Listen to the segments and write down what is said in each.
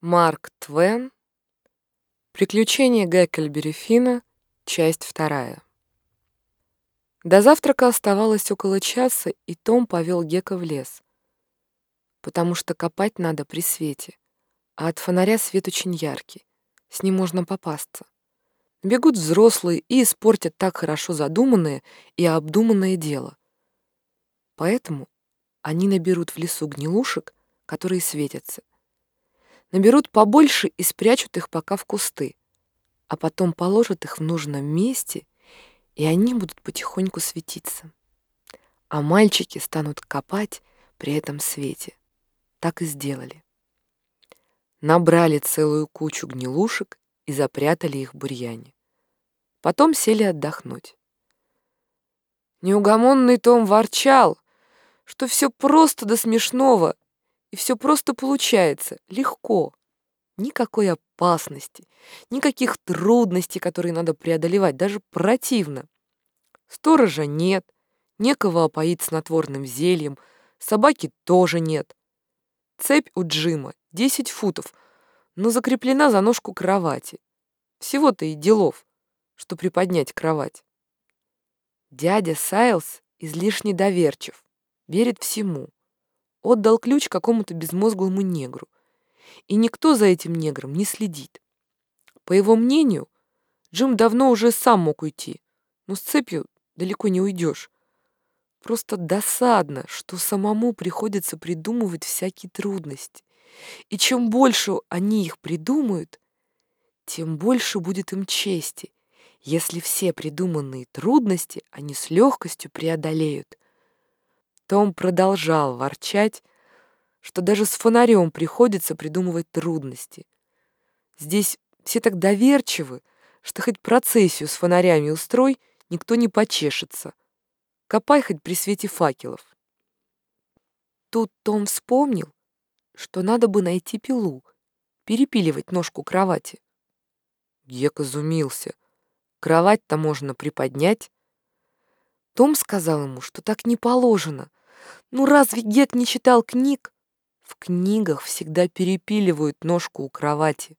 Марк Твен. Приключения Геккельбери Финна. Часть вторая. До завтрака оставалось около часа, и Том повел Гека в лес, потому что копать надо при свете, а от фонаря свет очень яркий, с ним можно попасться. Бегут взрослые и испортят так хорошо задуманное и обдуманное дело. Поэтому они наберут в лесу гнилушек, которые светятся, наберут побольше и спрячут их пока в кусты, а потом положат их в нужном месте, и они будут потихоньку светиться. А мальчики станут копать при этом свете. Так и сделали. Набрали целую кучу гнилушек и запрятали их в бурьяне. Потом сели отдохнуть. Неугомонный Том ворчал, что все просто до смешного и все просто получается, легко. Никакой опасности, никаких трудностей, которые надо преодолевать, даже противно. Сторожа нет, некого опоить снотворным зельем, собаки тоже нет. Цепь у Джима 10 футов, но закреплена за ножку кровати. Всего-то и делов, что приподнять кровать. Дядя Сайлс излишне доверчив, верит всему отдал ключ какому-то безмозглому негру. И никто за этим негром не следит. По его мнению, Джим давно уже сам мог уйти, но с цепью далеко не уйдешь. Просто досадно, что самому приходится придумывать всякие трудности. И чем больше они их придумают, тем больше будет им чести, если все придуманные трудности они с легкостью преодолеют. Том продолжал ворчать, что даже с фонарем приходится придумывать трудности. Здесь все так доверчивы, что хоть процессию с фонарями устрой, никто не почешется. Копай хоть при свете факелов. Тут Том вспомнил, что надо бы найти пилу, перепиливать ножку кровати. Гек изумился. Кровать-то можно приподнять. Том сказал ему, что так не положено, ну разве Гек не читал книг? В книгах всегда перепиливают ножку у кровати.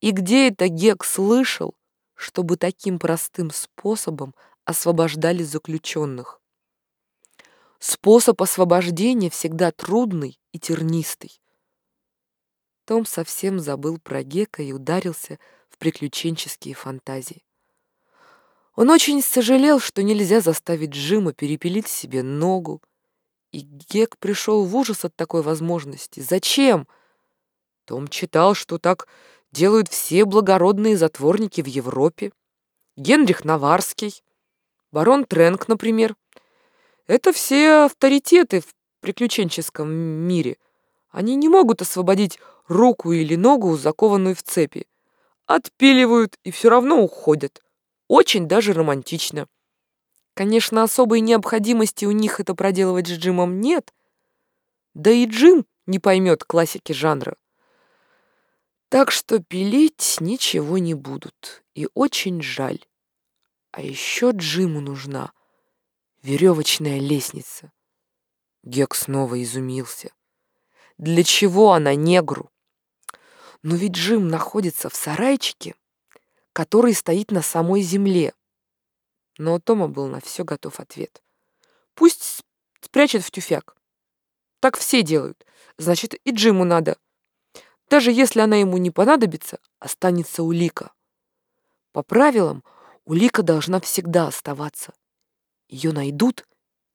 И где это Гек слышал, чтобы таким простым способом освобождали заключенных? Способ освобождения всегда трудный и тернистый. Том совсем забыл про Гека и ударился в приключенческие фантазии. Он очень сожалел, что нельзя заставить Джима перепилить себе ногу, и Гек пришел в ужас от такой возможности. Зачем? Том читал, что так делают все благородные затворники в Европе. Генрих Наварский, барон Тренк, например. Это все авторитеты в приключенческом мире. Они не могут освободить руку или ногу, закованную в цепи. Отпиливают и все равно уходят. Очень даже романтично. Конечно, особой необходимости у них это проделывать с Джимом нет. Да и Джим не поймет классики жанра. Так что пилить ничего не будут. И очень жаль. А еще Джиму нужна веревочная лестница. Гек снова изумился. Для чего она негру? Но ведь Джим находится в сарайчике, который стоит на самой земле. Но у Тома был на все готов ответ. Пусть спрячет в тюфяк. Так все делают. Значит, и Джиму надо. Даже если она ему не понадобится, останется улика. По правилам, улика должна всегда оставаться. Ее найдут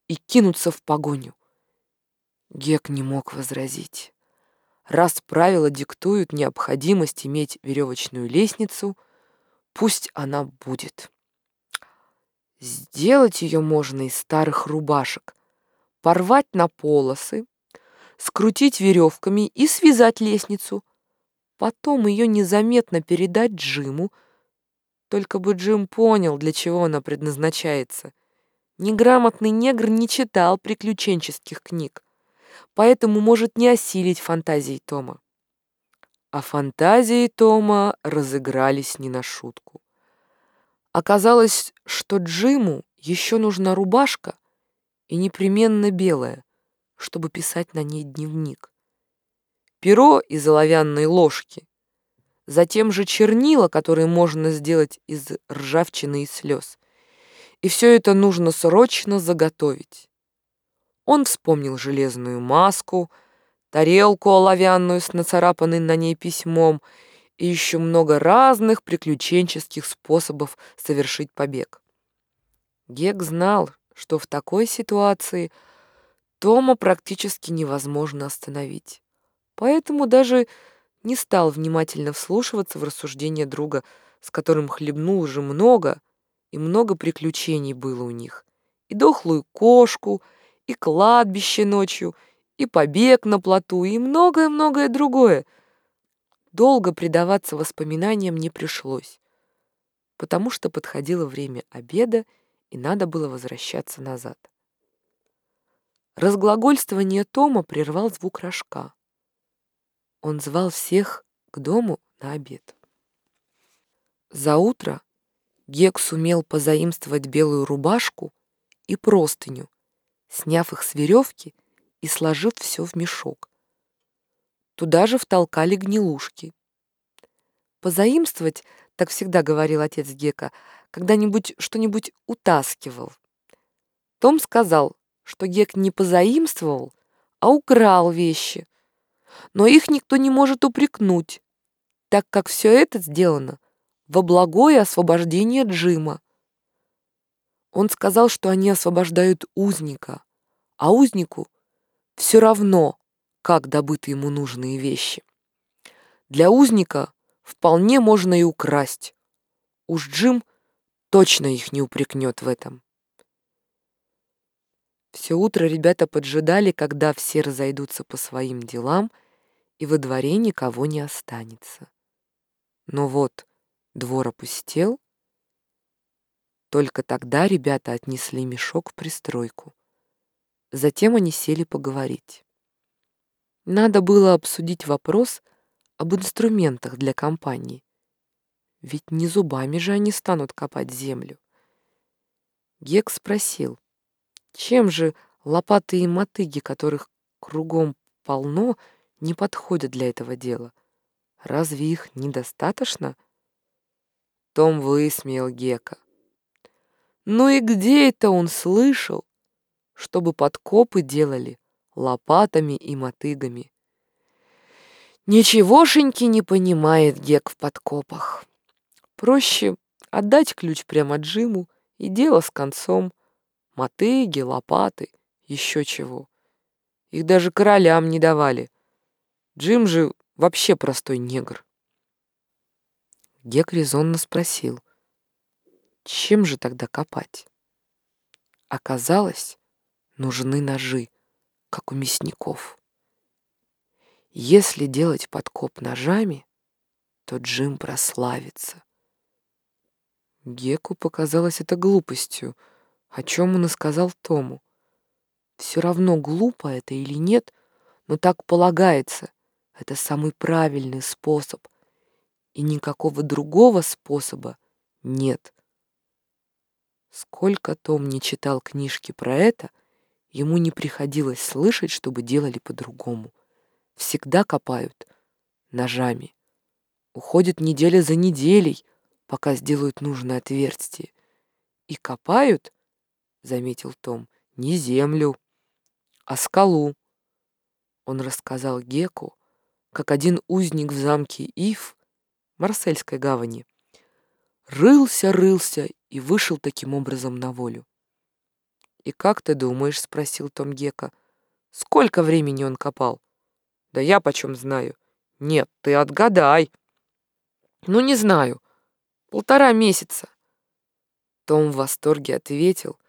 и кинутся в погоню. Гек не мог возразить. Раз правила диктуют необходимость иметь веревочную лестницу, пусть она будет. Сделать ее можно из старых рубашек, порвать на полосы, скрутить веревками и связать лестницу. Потом ее незаметно передать Джиму, только бы Джим понял, для чего она предназначается. Неграмотный негр не читал приключенческих книг, поэтому может не осилить фантазии Тома. А фантазии Тома разыгрались не на шутку. Оказалось, что Джиму еще нужна рубашка и непременно белая, чтобы писать на ней дневник. перо из оловянной ложки, затем же чернила, которые можно сделать из ржавчины и слез. И все это нужно срочно заготовить. Он вспомнил железную маску, тарелку оловянную с нацарапанной на ней письмом и еще много разных приключенческих способов совершить побег. Гек знал, что в такой ситуации Тома практически невозможно остановить. Поэтому даже не стал внимательно вслушиваться в рассуждения друга, с которым хлебнул уже много, и много приключений было у них. И дохлую кошку, и кладбище ночью, и побег на плоту, и многое-многое другое. Долго предаваться воспоминаниям не пришлось, потому что подходило время обеда, и надо было возвращаться назад. Разглагольствование Тома прервал звук рожка. Он звал всех к дому на обед. За утро Гек сумел позаимствовать белую рубашку и простыню, сняв их с веревки и сложив все в мешок. Туда же втолкали гнилушки. Позаимствовать, так всегда говорил отец Гека, когда-нибудь что-нибудь утаскивал. Том сказал, что Гек не позаимствовал, а украл вещи. Но их никто не может упрекнуть, так как все это сделано во благое освобождение Джима. Он сказал, что они освобождают узника, а узнику все равно, как добыты ему нужные вещи. Для узника вполне можно и украсть. Уж Джим точно их не упрекнет в этом. Все утро ребята поджидали, когда все разойдутся по своим делам, и во дворе никого не останется. Но вот двор опустел, только тогда ребята отнесли мешок в пристройку. Затем они сели поговорить. Надо было обсудить вопрос об инструментах для компании. Ведь не зубами же они станут копать землю. Гек спросил, чем же лопаты и мотыги, которых кругом полно, не подходят для этого дела? Разве их недостаточно? Том высмеял Гека. Ну и где это он слышал, чтобы подкопы делали лопатами и мотыгами? Ничегошеньки не понимает Гек в подкопах. Проще отдать ключ прямо Джиму, и дело с концом. Мотыги, лопаты, еще чего. Их даже королям не давали. Джим же вообще простой негр. Гек резонно спросил, чем же тогда копать? Оказалось, нужны ножи, как у мясников. Если делать подкоп ножами, то Джим прославится. Геку показалось это глупостью — о чем он и сказал Тому. Все равно, глупо это или нет, но так полагается. Это самый правильный способ. И никакого другого способа нет. Сколько Том не читал книжки про это, ему не приходилось слышать, чтобы делали по-другому. Всегда копают ножами. Уходит неделя за неделей, пока сделают нужное отверстие. И копают — заметил Том, — не землю, а скалу. Он рассказал Геку, как один узник в замке Ив, Марсельской гавани, рылся-рылся и вышел таким образом на волю. «И как ты думаешь?» — спросил Том Гека. «Сколько времени он копал?» «Да я почем знаю». «Нет, ты отгадай». «Ну, не знаю. Полтора месяца». Том в восторге ответил,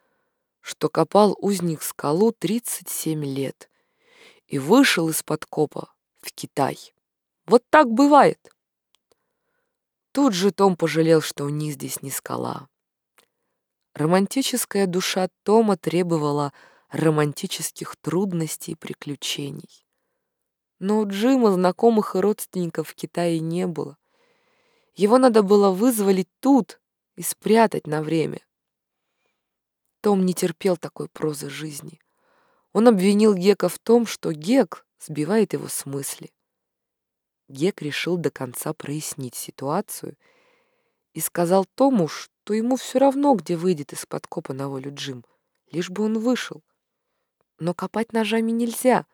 что копал узник скалу 37 лет и вышел из-под копа в Китай. Вот так бывает. Тут же Том пожалел, что у них здесь не скала. Романтическая душа Тома требовала романтических трудностей и приключений. Но у Джима знакомых и родственников в Китае не было. Его надо было вызволить тут и спрятать на время. Том не терпел такой прозы жизни. Он обвинил Гека в том, что Гек сбивает его с мысли. Гек решил до конца прояснить ситуацию и сказал Тому, что ему все равно, где выйдет из-под копа на волю Джим, лишь бы он вышел. Но копать ножами нельзя,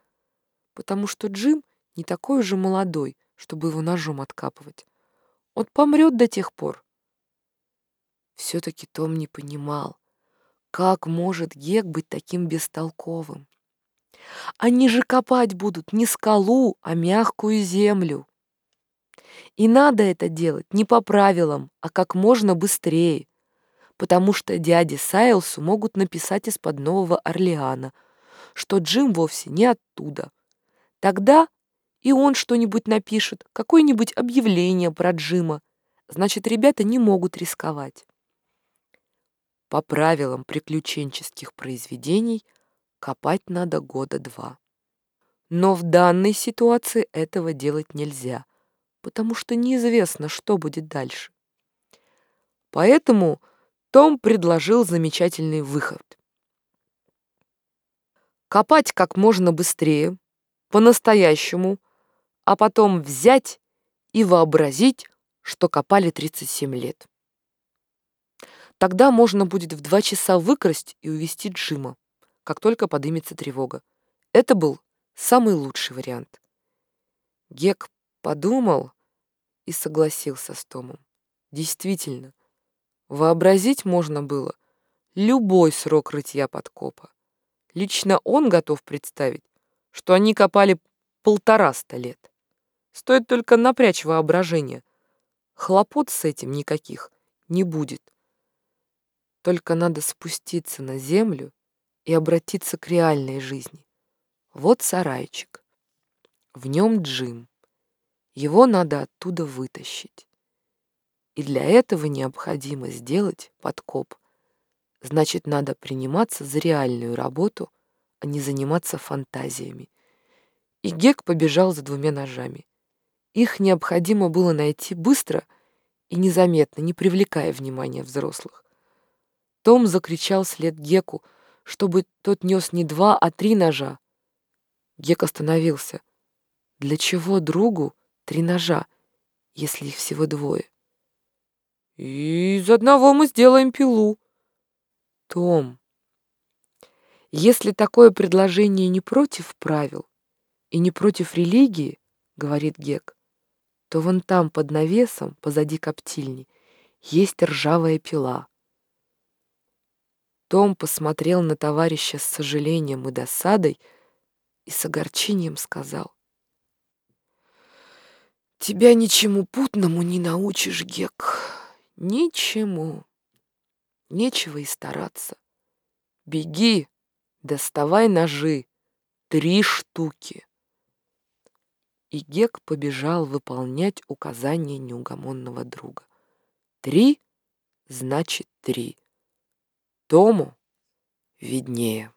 потому что Джим не такой уже молодой, чтобы его ножом откапывать. Он помрет до тех пор. Все-таки Том не понимал, как может Гек быть таким бестолковым. Они же копать будут не скалу, а мягкую землю. И надо это делать не по правилам, а как можно быстрее, потому что дяде Сайлсу могут написать из-под Нового Орлеана, что Джим вовсе не оттуда. Тогда и он что-нибудь напишет, какое-нибудь объявление про Джима. Значит, ребята не могут рисковать. По правилам приключенческих произведений копать надо года два. Но в данной ситуации этого делать нельзя, потому что неизвестно, что будет дальше. Поэтому Том предложил замечательный выход. Копать как можно быстрее, по-настоящему, а потом взять и вообразить, что копали 37 лет. Тогда можно будет в два часа выкрасть и увести Джима, как только подымется тревога. Это был самый лучший вариант. Гек подумал и согласился с Томом. Действительно, вообразить можно было любой срок рытья подкопа. Лично он готов представить, что они копали полтораста лет. Стоит только напрячь воображение. Хлопот с этим никаких не будет. Только надо спуститься на землю и обратиться к реальной жизни. Вот сарайчик. В нем Джим. Его надо оттуда вытащить. И для этого необходимо сделать подкоп. Значит, надо приниматься за реальную работу, а не заниматься фантазиями. И Гек побежал за двумя ножами. Их необходимо было найти быстро и незаметно, не привлекая внимания взрослых. Том закричал след Геку, чтобы тот нес не два, а три ножа. Гек остановился. Для чего другу три ножа, если их всего двое? из одного мы сделаем пилу. Том, если такое предложение не против правил и не против религии, говорит Гек, то вон там под навесом, позади коптильни, есть ржавая пила. Том посмотрел на товарища с сожалением и досадой и с огорчением сказал. «Тебя ничему путному не научишь, Гек, ничему. Нечего и стараться. Беги, доставай ножи, три штуки». И Гек побежал выполнять указания неугомонного друга. Три значит три. Тому виднее.